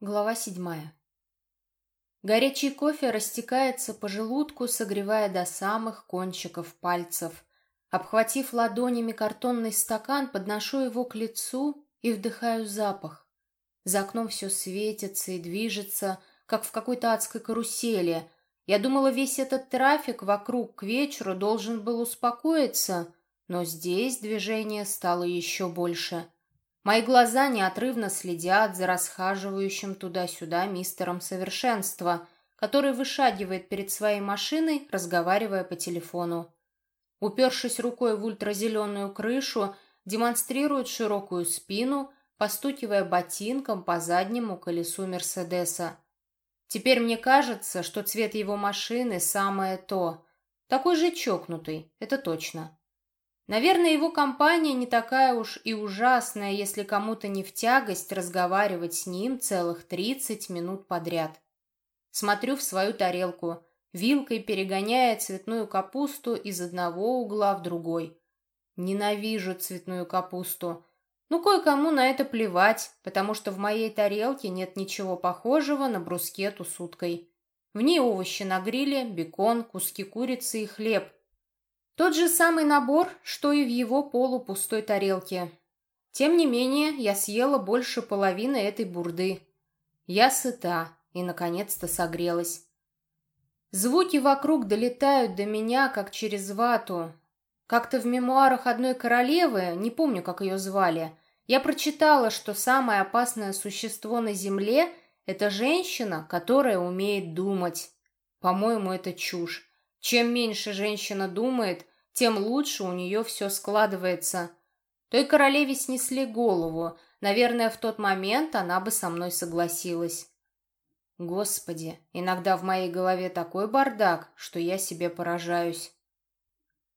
Глава седьмая. Горячий кофе растекается по желудку, согревая до самых кончиков пальцев. Обхватив ладонями картонный стакан, подношу его к лицу и вдыхаю запах. За окном все светится и движется, как в какой-то адской карусели. Я думала, весь этот трафик вокруг к вечеру должен был успокоиться, но здесь движение стало еще больше — Мои глаза неотрывно следят за расхаживающим туда-сюда мистером совершенства, который вышагивает перед своей машиной, разговаривая по телефону. Упершись рукой в ультразеленую крышу, демонстрирует широкую спину, постукивая ботинком по заднему колесу Мерседеса. Теперь мне кажется, что цвет его машины самое то. Такой же чокнутый, это точно. Наверное, его компания не такая уж и ужасная, если кому-то не в тягость разговаривать с ним целых 30 минут подряд. Смотрю в свою тарелку, вилкой перегоняя цветную капусту из одного угла в другой. Ненавижу цветную капусту. Ну, кое-кому на это плевать, потому что в моей тарелке нет ничего похожего на брускету с уткой. В ней овощи на гриле, бекон, куски курицы и хлеб, тот же самый набор, что и в его полупустой тарелке. Тем не менее, я съела больше половины этой бурды. Я сыта и, наконец-то, согрелась. Звуки вокруг долетают до меня, как через вату. Как-то в мемуарах одной королевы, не помню, как ее звали, я прочитала, что самое опасное существо на Земле — это женщина, которая умеет думать. По-моему, это чушь. Чем меньше женщина думает, тем лучше у нее все складывается. Той королеве снесли голову. Наверное, в тот момент она бы со мной согласилась. Господи, иногда в моей голове такой бардак, что я себе поражаюсь.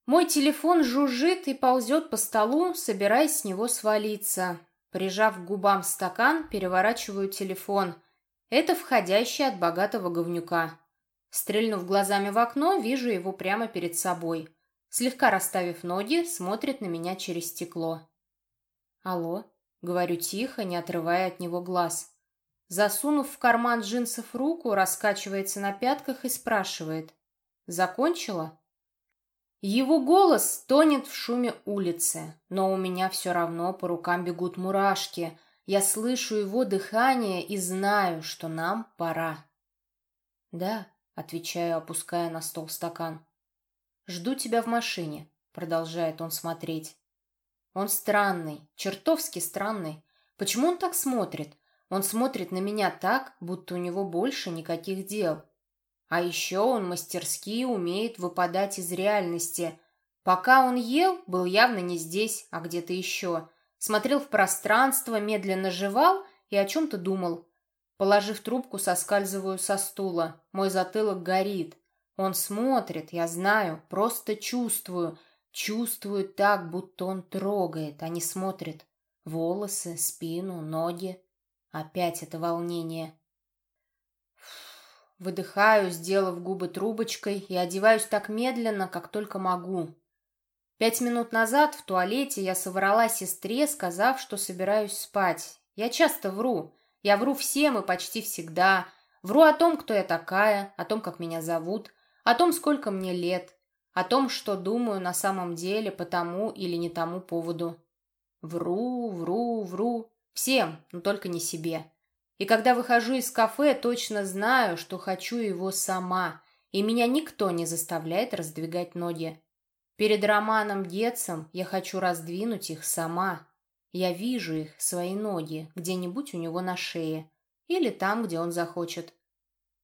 Мой телефон жужжит и ползет по столу, собираясь с него свалиться. Прижав к губам стакан, переворачиваю телефон. Это входящий от богатого говнюка. Стрельнув глазами в окно, вижу его прямо перед собой. Слегка расставив ноги, смотрит на меня через стекло. «Алло?» — говорю тихо, не отрывая от него глаз. Засунув в карман джинсов руку, раскачивается на пятках и спрашивает. «Закончила?» Его голос тонет в шуме улицы, но у меня все равно по рукам бегут мурашки. Я слышу его дыхание и знаю, что нам пора. «Да», Отвечаю, опуская на стол стакан. «Жду тебя в машине», — продолжает он смотреть. Он странный, чертовски странный. Почему он так смотрит? Он смотрит на меня так, будто у него больше никаких дел. А еще он мастерски умеет выпадать из реальности. Пока он ел, был явно не здесь, а где-то еще. Смотрел в пространство, медленно жевал и о чем-то думал. Положив трубку, соскальзываю со стула. Мой затылок горит. Он смотрит, я знаю, просто чувствую. Чувствую так, будто он трогает, а не смотрит. Волосы, спину, ноги. Опять это волнение. Выдыхаю, сделав губы трубочкой, и одеваюсь так медленно, как только могу. Пять минут назад в туалете я соврала сестре, сказав, что собираюсь спать. Я часто вру. Я вру всем и почти всегда. Вру о том, кто я такая, о том, как меня зовут, о том, сколько мне лет, о том, что думаю на самом деле по тому или не тому поводу. Вру, вру, вру. Всем, но только не себе. И когда выхожу из кафе, точно знаю, что хочу его сама, и меня никто не заставляет раздвигать ноги. Перед Романом Гетцем я хочу раздвинуть их сама. Я вижу их, свои ноги, где-нибудь у него на шее. Или там, где он захочет.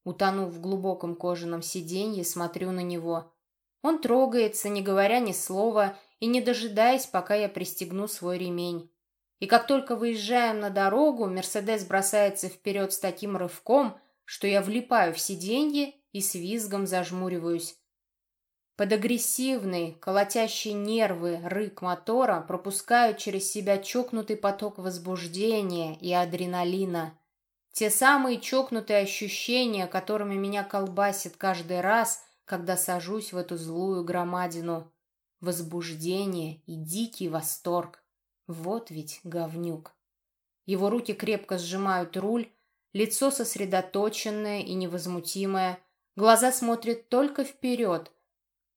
Утонув в глубоком кожаном сиденье, смотрю на него. Он трогается, не говоря ни слова, и не дожидаясь, пока я пристегну свой ремень. И как только выезжаем на дорогу, Мерседес бросается вперед с таким рывком, что я влипаю в сиденье и с визгом зажмуриваюсь. Под агрессивный, колотящий нервы рык мотора пропускают через себя чокнутый поток возбуждения и адреналина. Те самые чокнутые ощущения, которыми меня колбасит каждый раз, когда сажусь в эту злую громадину. Возбуждение и дикий восторг. Вот ведь говнюк. Его руки крепко сжимают руль, Лицо сосредоточенное и невозмутимое. Глаза смотрят только вперед.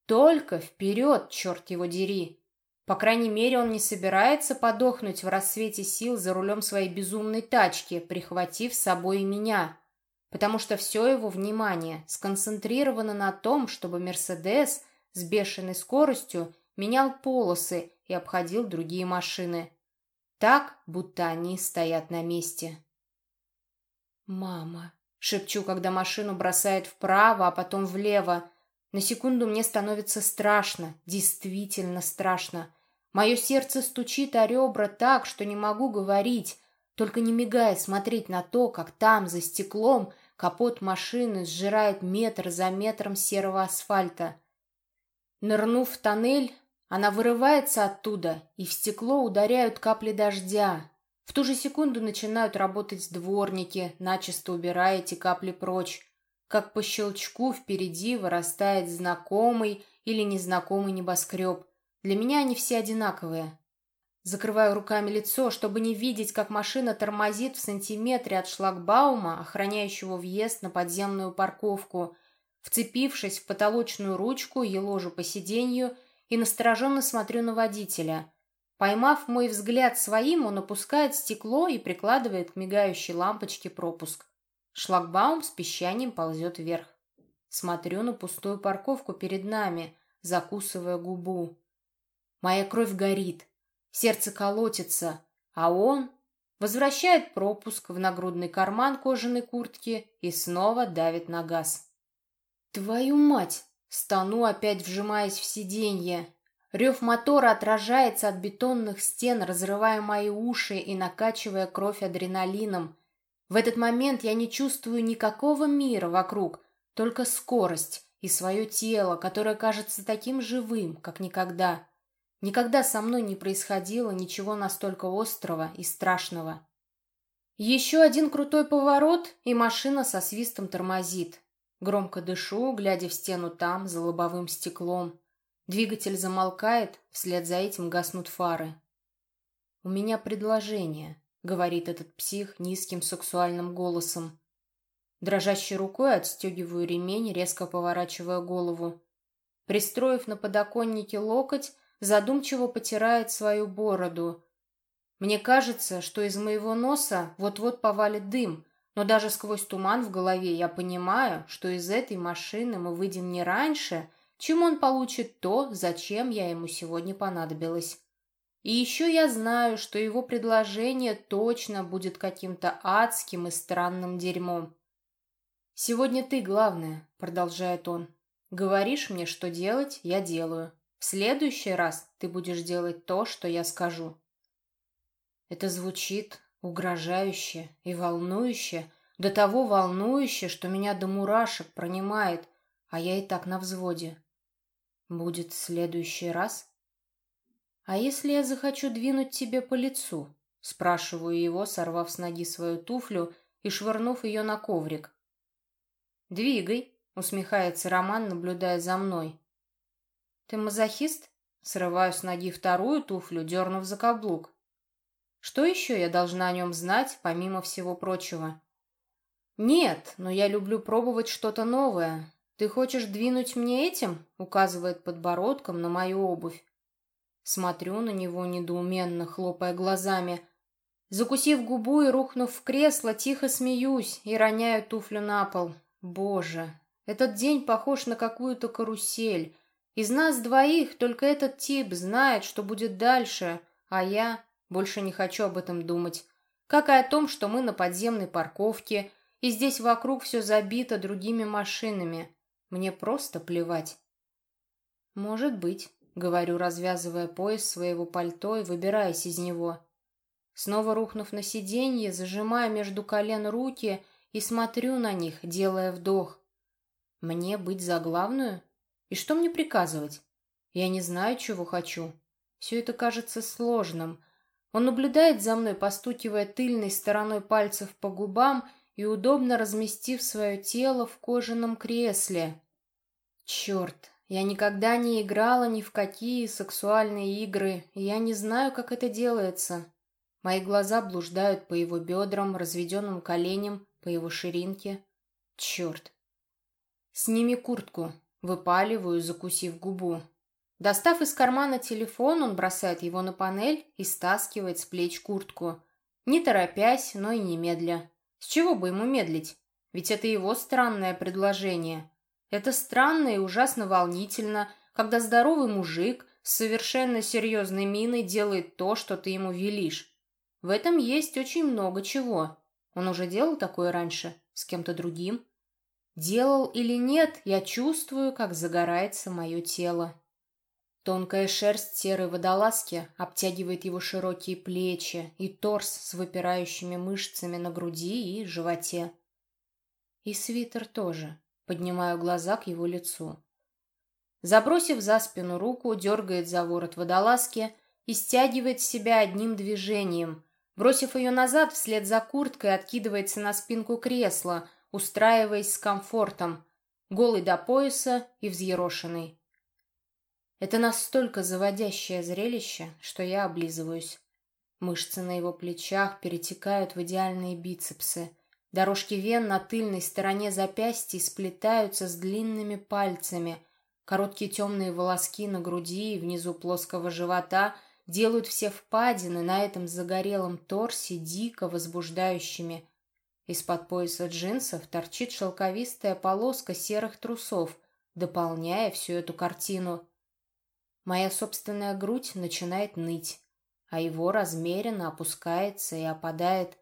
Только вперед, черт его дери. По крайней мере, он не собирается подохнуть в рассвете сил за рулем своей безумной тачки, прихватив с собой и меня. Потому что все его внимание сконцентрировано на том, чтобы «Мерседес» с бешеной скоростью менял полосы и обходил другие машины. Так, будто они стоят на месте. «Мама», — шепчу, когда машину бросает вправо, а потом влево. На секунду мне становится страшно, действительно страшно. Мое сердце стучит о ребра так, что не могу говорить, только не мигая смотреть на то, как там, за стеклом, капот машины сжирает метр за метром серого асфальта. Нырнув в тоннель, она вырывается оттуда, и в стекло ударяют капли дождя. В ту же секунду начинают работать дворники, начисто убирая эти капли прочь. Как по щелчку впереди вырастает знакомый или незнакомый небоскреб. Для меня они все одинаковые. Закрываю руками лицо, чтобы не видеть, как машина тормозит в сантиметре от шлагбаума, охраняющего въезд на подземную парковку. Вцепившись в потолочную ручку, еложу по сиденью — и настороженно смотрю на водителя. Поймав мой взгляд своим, он опускает стекло и прикладывает к мигающей лампочке пропуск. Шлагбаум с песчанием ползет вверх. Смотрю на пустую парковку перед нами, закусывая губу. Моя кровь горит, сердце колотится, а он возвращает пропуск в нагрудный карман кожаной куртки и снова давит на газ. «Твою мать!» Стану, опять вжимаясь в сиденье. Рев мотора отражается от бетонных стен, разрывая мои уши и накачивая кровь адреналином. В этот момент я не чувствую никакого мира вокруг, только скорость и свое тело, которое кажется таким живым, как никогда. Никогда со мной не происходило ничего настолько острого и страшного. Еще один крутой поворот, и машина со свистом тормозит. Громко дышу, глядя в стену там, за лобовым стеклом. Двигатель замолкает, вслед за этим гаснут фары. «У меня предложение», — говорит этот псих низким сексуальным голосом. Дрожащей рукой отстегиваю ремень, резко поворачивая голову. Пристроив на подоконнике локоть, задумчиво потирает свою бороду. Мне кажется, что из моего носа вот-вот повалит дым, но даже сквозь туман в голове я понимаю, что из этой машины мы выйдем не раньше, чем он получит то, зачем я ему сегодня понадобилась. И еще я знаю, что его предложение точно будет каким-то адским и странным дерьмом. «Сегодня ты главное», — продолжает он. «Говоришь мне, что делать, я делаю. В следующий раз ты будешь делать то, что я скажу». Это звучит Угрожающе и волнующе, до того волнующе, что меня до мурашек пронимает, а я и так на взводе. Будет следующий раз? А если я захочу двинуть тебе по лицу? Спрашиваю его, сорвав с ноги свою туфлю и швырнув ее на коврик. «Двигай», — усмехается Роман, наблюдая за мной. «Ты мазохист?» Срываю с ноги вторую туфлю, дернув за каблук. Что еще я должна о нем знать, помимо всего прочего? Нет, но я люблю пробовать что-то новое. Ты хочешь двинуть мне этим? Указывает подбородком на мою обувь. Смотрю на него недоуменно, хлопая глазами. Закусив губу и рухнув в кресло, тихо смеюсь и роняю туфлю на пол. Боже, этот день похож на какую-то карусель. Из нас двоих только этот тип знает, что будет дальше, а я... Больше не хочу об этом думать. Как и о том, что мы на подземной парковке, и здесь вокруг все забито другими машинами. Мне просто плевать. Может быть, говорю, развязывая пояс своего пальто и выбираясь из него. Снова рухнув на сиденье, зажимая между колен руки и смотрю на них, делая вдох. Мне быть за главную? И что мне приказывать? Я не знаю, чего хочу. Все это кажется сложным, он наблюдает за мной, постукивая тыльной стороной пальцев по губам и удобно разместив свое тело в кожаном кресле. Черт, я никогда не играла ни в какие сексуальные игры, и я не знаю, как это делается. Мои глаза блуждают по его бедрам, разведенным коленям, по его ширинке. Черт. «Сними куртку», — выпаливаю, закусив губу. Достав из кармана телефон, он бросает его на панель и стаскивает с плеч куртку. Не торопясь, но и немедля. С чего бы ему медлить? Ведь это его странное предложение. Это странно и ужасно волнительно, когда здоровый мужик с совершенно серьезной миной делает то, что ты ему велишь. В этом есть очень много чего. Он уже делал такое раньше, с кем-то другим. Делал или нет, я чувствую, как загорается мое тело. Тонкая шерсть серой водолазки обтягивает его широкие плечи и торс с выпирающими мышцами на груди и животе. И свитер тоже. Поднимаю глаза к его лицу. Забросив за спину руку, дергает за ворот водолазки и стягивает с себя одним движением. Бросив ее назад, вслед за курткой откидывается на спинку кресла, устраиваясь с комфортом, голый до пояса и взъерошенный. Это настолько заводящее зрелище, что я облизываюсь. Мышцы на его плечах перетекают в идеальные бицепсы. Дорожки вен на тыльной стороне запястья сплетаются с длинными пальцами. Короткие темные волоски на груди и внизу плоского живота делают все впадины на этом загорелом торсе дико возбуждающими. Из-под пояса джинсов торчит шелковистая полоска серых трусов, дополняя всю эту картину. Моя собственная грудь начинает ныть, а его размеренно опускается и опадает.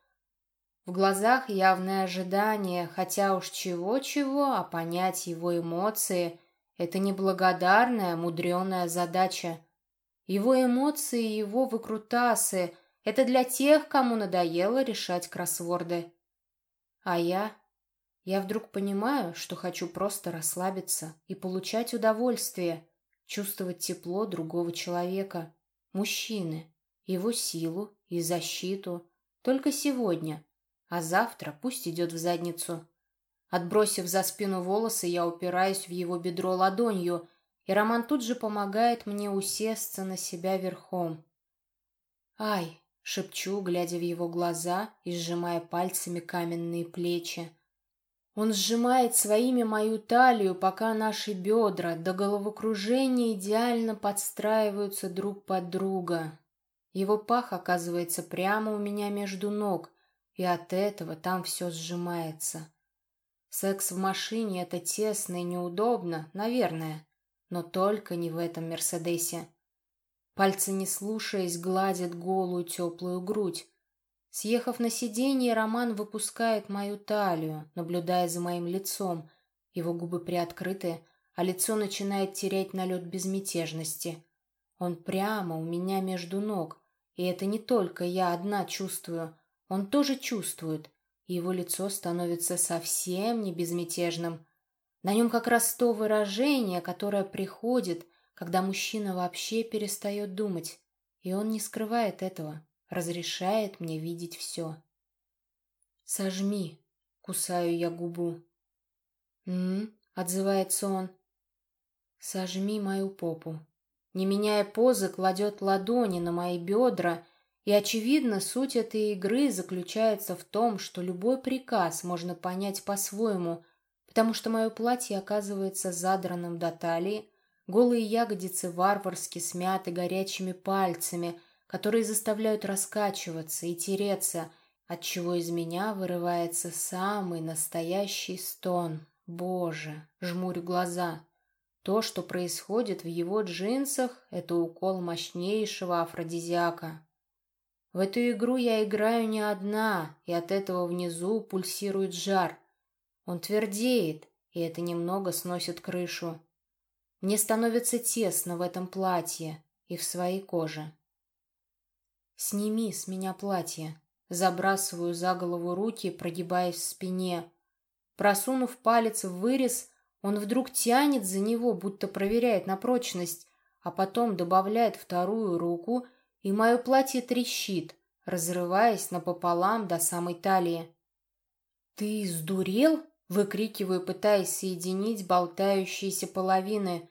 В глазах явное ожидание, хотя уж чего-чего, а понять его эмоции — это неблагодарная, мудреная задача. Его эмоции и его выкрутасы — это для тех, кому надоело решать кроссворды. А я... Я вдруг понимаю, что хочу просто расслабиться и получать удовольствие — чувствовать тепло другого человека, мужчины, его силу и защиту. Только сегодня, а завтра пусть идет в задницу. Отбросив за спину волосы, я упираюсь в его бедро ладонью, и Роман тут же помогает мне усесться на себя верхом. «Ай!» — шепчу, глядя в его глаза и сжимая пальцами каменные плечи. Он сжимает своими мою талию, пока наши бедра до головокружения идеально подстраиваются друг под друга. Его пах оказывается прямо у меня между ног, и от этого там все сжимается. Секс в машине — это тесно и неудобно, наверное, но только не в этом Мерседесе. Пальцы, не слушаясь, гладят голую теплую грудь, Съехав на сиденье, Роман выпускает мою талию, наблюдая за моим лицом. Его губы приоткрыты, а лицо начинает терять налет безмятежности. Он прямо у меня между ног, и это не только я одна чувствую, он тоже чувствует, его лицо становится совсем не безмятежным. На нем как раз то выражение, которое приходит, когда мужчина вообще перестает думать, и он не скрывает этого разрешает мне видеть все. «Сожми», — кусаю я губу. «М-м», отзывается он. «Сожми мою попу». Не меняя позы, кладет ладони на мои бедра, и, очевидно, суть этой игры заключается в том, что любой приказ можно понять по-своему, потому что мое платье оказывается задранным до талии, голые ягодицы варварски смяты горячими пальцами — которые заставляют раскачиваться и тереться, отчего из меня вырывается самый настоящий стон. Боже, жмурю глаза. То, что происходит в его джинсах, это укол мощнейшего афродизиака. В эту игру я играю не одна, и от этого внизу пульсирует жар. Он твердеет, и это немного сносит крышу. Мне становится тесно в этом платье и в своей коже. «Сними с меня платье». Забрасываю за голову руки, прогибаясь в спине. Просунув палец в вырез, он вдруг тянет за него, будто проверяет на прочность, а потом добавляет вторую руку, и мое платье трещит, разрываясь напополам до самой талии. «Ты сдурел?» — выкрикиваю, пытаясь соединить болтающиеся половины.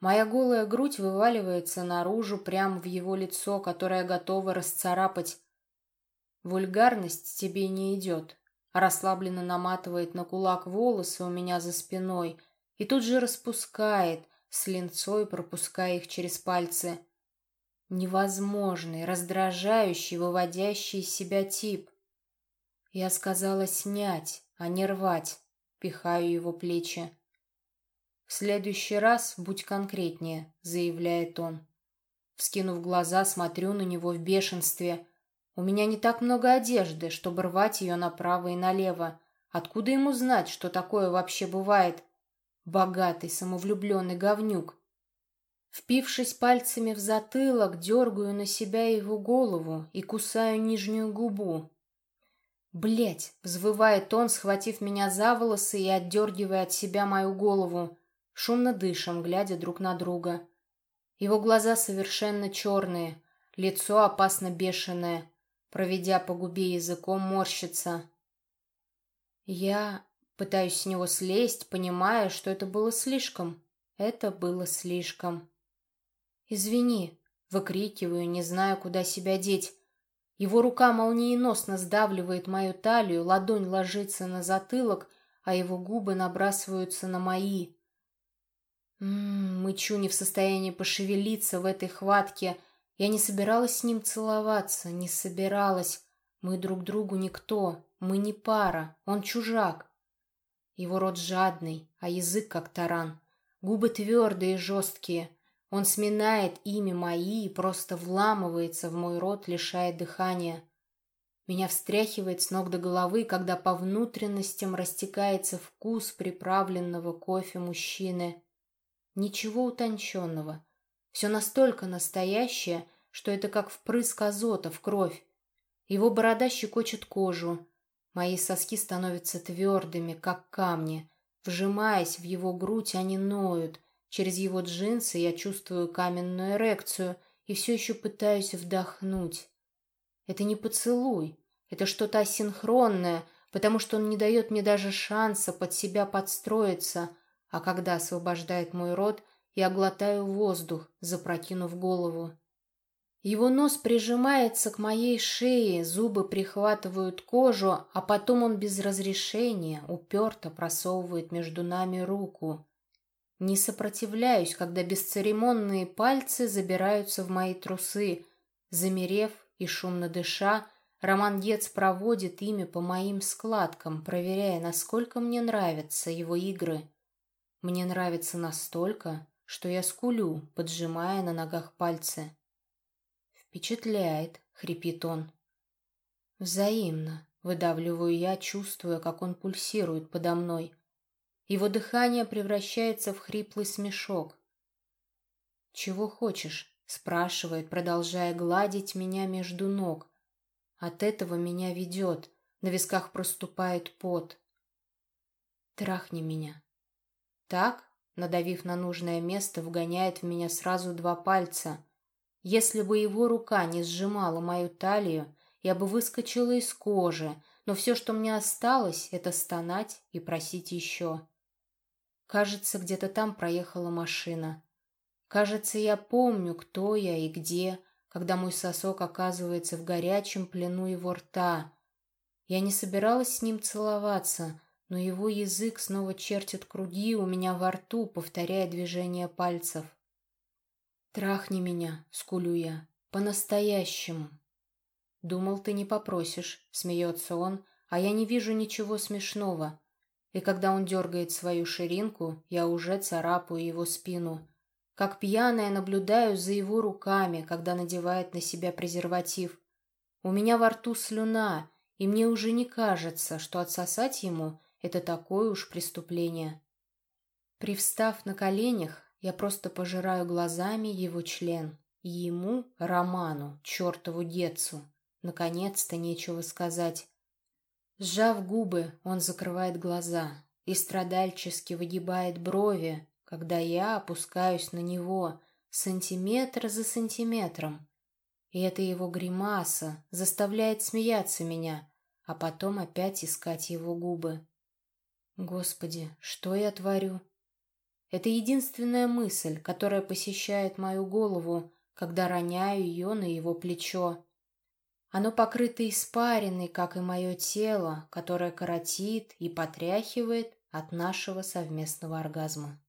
Моя голая грудь вываливается наружу прямо в его лицо, которое готово расцарапать. Вульгарность тебе не идет. расслабленно наматывает на кулак волосы у меня за спиной и тут же распускает, с линцой пропуская их через пальцы. Невозможный, раздражающий, выводящий из себя тип. Я сказала снять, а не рвать. Пихаю его плечи. «В следующий раз будь конкретнее», — заявляет он. Вскинув глаза, смотрю на него в бешенстве. У меня не так много одежды, чтобы рвать ее направо и налево. Откуда ему знать, что такое вообще бывает? Богатый, самовлюбленный говнюк. Впившись пальцами в затылок, дергаю на себя его голову и кусаю нижнюю губу. Блять! взвывает он, схватив меня за волосы и отдергивая от себя мою голову. Шумно дышим, глядя друг на друга. Его глаза совершенно черные, лицо опасно бешеное. Проведя по губе языком, морщится. Я пытаюсь с него слезть, понимая, что это было слишком. Это было слишком. «Извини», — выкрикиваю, не знаю, куда себя деть. Его рука молниеносно сдавливает мою талию, ладонь ложится на затылок, а его губы набрасываются на мои. М-м, мычу не в состоянии пошевелиться в этой хватке. Я не собиралась с ним целоваться, не собиралась. Мы друг другу никто, мы не пара, он чужак. Его рот жадный, а язык как таран. Губы твердые и жесткие — он сминает ими мои и просто вламывается в мой рот, лишая дыхания. Меня встряхивает с ног до головы, когда по внутренностям растекается вкус приправленного кофе мужчины. Ничего утонченного. Все настолько настоящее, что это как впрыск азота в кровь. Его борода щекочет кожу. Мои соски становятся твердыми, как камни. Вжимаясь в его грудь, они ноют — Через его джинсы я чувствую каменную эрекцию и все еще пытаюсь вдохнуть. Это не поцелуй, это что-то асинхронное, потому что он не дает мне даже шанса под себя подстроиться, а когда освобождает мой рот, я глотаю воздух, запрокинув голову. Его нос прижимается к моей шее, зубы прихватывают кожу, а потом он без разрешения уперто просовывает между нами руку. Не сопротивляюсь, когда бесцеремонные пальцы забираются в мои трусы. Замерев и шумно дыша, Роман Гец проводит ими по моим складкам, проверяя, насколько мне нравятся его игры. Мне нравится настолько, что я скулю, поджимая на ногах пальцы. «Впечатляет», — хрипит он. «Взаимно», — выдавливаю я, чувствуя, как он пульсирует подо мной — его дыхание превращается в хриплый смешок. «Чего хочешь?» — спрашивает, продолжая гладить меня между ног. От этого меня ведет, на висках проступает пот. «Трахни меня». Так, надавив на нужное место, вгоняет в меня сразу два пальца. Если бы его рука не сжимала мою талию, я бы выскочила из кожи, но все, что мне осталось, это стонать и просить еще. Кажется, где-то там проехала машина. Кажется, я помню, кто я и где, когда мой сосок оказывается в горячем плену его рта. Я не собиралась с ним целоваться, но его язык снова чертит круги у меня во рту, повторяя движение пальцев. «Трахни меня», — скулю я, — «по-настоящему». «Думал, ты не попросишь», — смеется он, а я не вижу ничего смешного и когда он дергает свою ширинку, я уже царапаю его спину. Как пьяная наблюдаю за его руками, когда надевает на себя презерватив. У меня во рту слюна, и мне уже не кажется, что отсосать ему — это такое уж преступление. Привстав на коленях, я просто пожираю глазами его член. И ему, Роману, чертову Гетцу, наконец-то нечего сказать. Сжав губы, он закрывает глаза и страдальчески выгибает брови, когда я опускаюсь на него сантиметр за сантиметром. И эта его гримаса заставляет смеяться меня, а потом опять искать его губы. Господи, что я творю? Это единственная мысль, которая посещает мою голову, когда роняю ее на его плечо. Оно покрыто испариной, как и мое тело, которое коротит и потряхивает от нашего совместного оргазма.